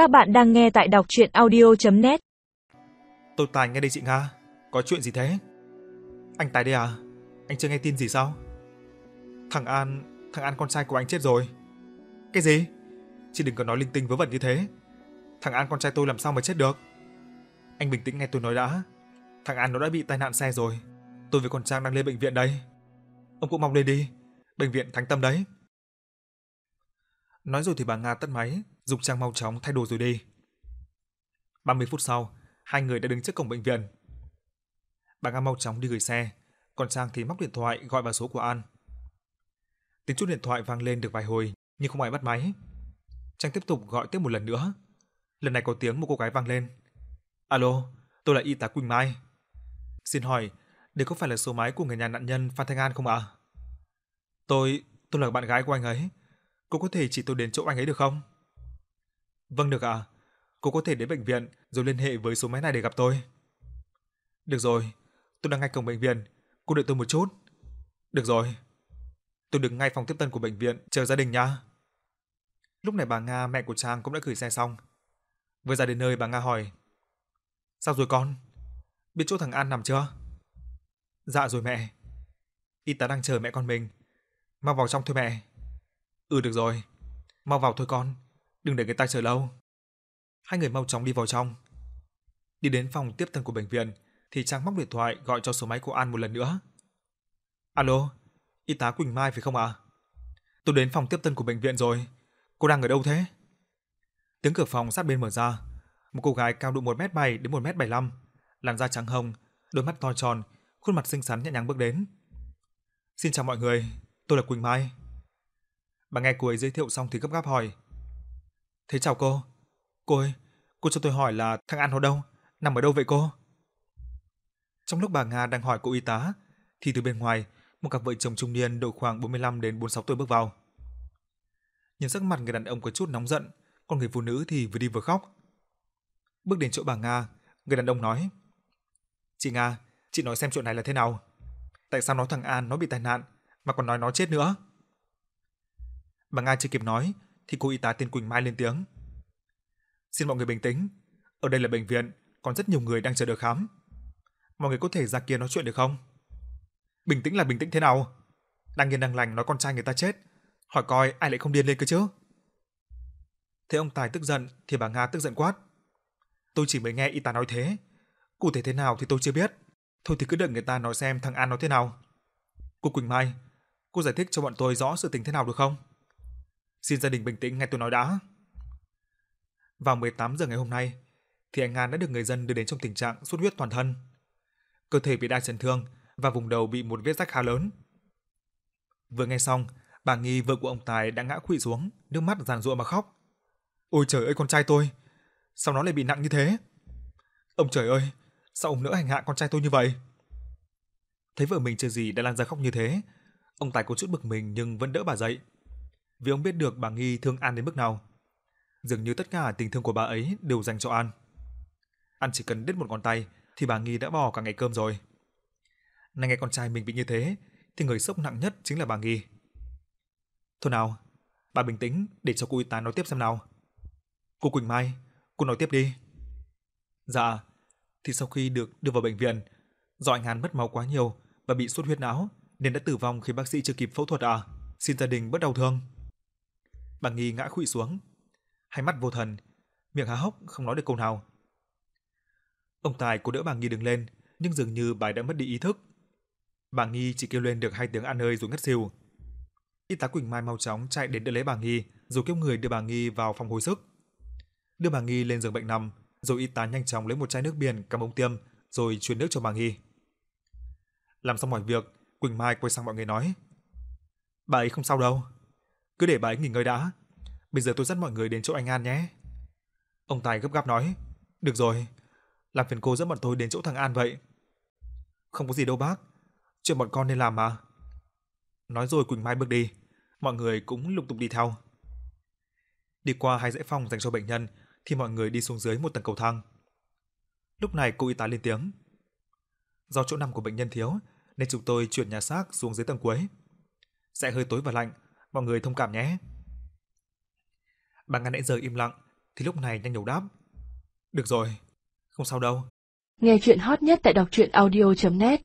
Các bạn đang nghe tại đọc chuyện audio.net Tôi Tài nghe đây chị Nga, có chuyện gì thế? Anh Tài đây à? Anh chưa nghe tin gì sao? Thằng An, thằng An con trai của anh chết rồi. Cái gì? Chị đừng có nói linh tinh vớ vẩn như thế. Thằng An con trai tôi làm sao mà chết được? Anh bình tĩnh nghe tôi nói đã. Thằng An nó đã bị tai nạn xe rồi. Tôi với con Trang đang lên bệnh viện đây. Ông cũng mong lên đi. Bệnh viện Thánh Tâm đấy. Nói rồi thì bà Nga tắt máy, dục Trang mau chóng thay đồ rồi đi. 30 phút sau, hai người đã đứng trước cổng bệnh viện. Bà Nga mau chóng đi gửi xe, còn Trang thì móc điện thoại gọi vào số của An. Tiếng chuông điện thoại vang lên được vài hồi, nhưng không ai bắt máy. Trang tiếp tục gọi tiếp một lần nữa. Lần này có tiếng một cô gái vang lên. Alo, tôi là y tá Quỳnh Mai. Xin hỏi, đây có phải là số máy của người nhà nạn nhân Phan Thanh An không ạ? Tôi, tôi là bạn gái của anh ấy. Cô có thể chỉ tôi đến chỗ anh ấy được không? Vâng được ạ. Cô có thể đến bệnh viện rồi liên hệ với số máy này để gặp tôi. Được rồi, tôi đang ngay cổng bệnh viện, cô đợi tôi một chút. Được rồi. Tôi đứng ngay phòng tiếp tân của bệnh viện chờ gia đình nha. Lúc này bà Nga mẹ của Trang cũng đã gửi xe xong. Vừa ra đến nơi bà Nga hỏi: "Sao rồi con? Biết chỗ thằng An nằm chưa?" "Dạ rồi mẹ. Y tá đang chờ mẹ con mình. Mau vào trong thôi mẹ." "Ừ được rồi. Mau vào thôi con, đừng để người ta chờ lâu." Hai người mau chóng đi vào trong. Đi đến phòng tiếp tân của bệnh viện thì Trang móc điện thoại gọi cho số máy của An một lần nữa. "Alo, y tá Quỳnh Mai phải không ạ?" "Tôi đến phòng tiếp tân của bệnh viện rồi. Cô đang ở đâu thế?" Tiếng cửa phòng sát bên mở ra, một cô gái cao độ 1m7 đến 1m75, làn da trắng hồng, đôi mắt to tròn, khuôn mặt xinh xắn nhẹ nhàng bước đến. "Xin chào mọi người, tôi là Quỳnh Mai." Bà nghe cô ấy giới thiệu xong thì gấp gáp hỏi: "Thế chào cô. Cô ơi, cô cho tôi hỏi là thằng An nó đâu, nằm ở đâu vậy cô?" Trong lúc bà Nga đang hỏi cô y tá, thì từ bên ngoài, một cặp vợ chồng trung niên độ khoảng 45 đến 46 tuổi bước vào. Nhìn sắc mặt người đàn ông có chút nóng giận, còn người phụ nữ thì vừa đi vừa khóc. Bước đến chỗ bà Nga, người đàn ông nói: "Chị Nga, chị nói xem chuyện này là thế nào? Tại sao nói thằng An nó bị tai nạn mà còn nói nó chết nữa?" Bà Nga chưa kịp nói thì cô y tá tên Quỳnh Mai lên tiếng. "Xin mọi người bình tĩnh, ở đây là bệnh viện, còn rất nhiều người đang chờ được khám. Mọi người có thể ra kia nói chuyện được không?" "Bình tĩnh là bình tĩnh thế nào? Đang yên đang lành nói con trai người ta chết, hỏi coi ai lại không điên lên cơ chứ?" Thế ông Tài tức giận thì bà Nga tức giận quát. Tôi chỉ mới nghe y tá nói thế, cụ thể thế nào thì tôi chưa biết. Thôi thì cứ đợi người ta nói xem thằng An nói thế nào. Cô Quỳnh Mai, cô giải thích cho bọn tôi rõ sự tình thế nào được không? Xin gia đình bình tĩnh nghe tôi nói đã. Vào 18 giờ ngày hôm nay, thì anh An đã được người dân đưa đến trong tình trạng xuất huyết toàn thân. Cơ thể bị đa chấn thương và vùng đầu bị một vết rách khá lớn. Vừa nghe xong, bà Nghi vợ của ông Tài đã ngã quỵ xuống, nước mắt giàn giụa mà khóc. Ôi trời ơi con trai tôi, sao nó lại bị nặng như thế? Ông trời ơi, sao ông nỡ hành hạ con trai tôi như vậy? Thấy vợ mình chưa gì đã lan ra khóc như thế, ông Tài có chút bực mình nhưng vẫn đỡ bà dậy. Vì ông biết được bà Nghi thương An đến mức nào. Dường như tất cả tình thương của bà ấy đều dành cho An. An chỉ cần đứt một ngón tay thì bà Nghi đã bỏ cả ngày cơm rồi. Nay nghe con trai mình bị như thế thì người sốc nặng nhất chính là bà Nghi. Thôi nào, bà bình tĩnh để cho cô y tá nói tiếp xem nào. Cô Quỳnh Mai, cô nói tiếp đi. Dạ, thì sau khi được đưa vào bệnh viện, do anh Hàn mất máu quá nhiều và bị xuất huyết não nên đã tử vong khi bác sĩ chưa kịp phẫu thuật à? Xin gia đình bớt đau thương. Bà Nghi ngã khuỵu xuống, hai mắt vô thần, miệng há hốc không nói được câu nào. Ông Tài cố đỡ bà Nghi đứng lên, nhưng dường như bà đã mất đi ý thức. Bà Nghi chỉ kêu lên được hai tiếng ăn ơi rồi ngất xỉu. Y tá Quỳnh Mai mau chóng chạy đến đỡ lấy bà Nghi, rồi kêu người đưa bà Nghi vào phòng hồi sức đưa bà Nghi lên giường bệnh nằm, rồi y tá nhanh chóng lấy một chai nước biển cắm ống tiêm, rồi truyền nước cho bà Nghi. Làm xong mọi việc, Quỳnh Mai quay sang mọi người nói: "Bà ấy không sao đâu, cứ để bà ấy nghỉ ngơi đã. Bây giờ tôi dắt mọi người đến chỗ anh An nhé." Ông Tài gấp gáp nói: "Được rồi, làm phiền cô dẫn bọn tôi đến chỗ thằng An vậy." "Không có gì đâu bác, chuyện bọn con nên làm mà." Nói rồi Quỳnh Mai bước đi, mọi người cũng lục tục đi theo. Đi qua hai dãy phòng dành cho bệnh nhân thì mọi người đi xuống dưới một tầng cầu thang. Lúc này cô y tá lên tiếng. Do chỗ nằm của bệnh nhân thiếu nên chúng tôi chuyển nhà xác xuống dưới tầng cuối. Sẽ hơi tối và lạnh, mọi người thông cảm nhé. Bà ngăn nãy giờ im lặng thì lúc này nhanh nhẩu đáp. Được rồi, không sao đâu. Nghe chuyện hot nhất tại đọc truyện audio.net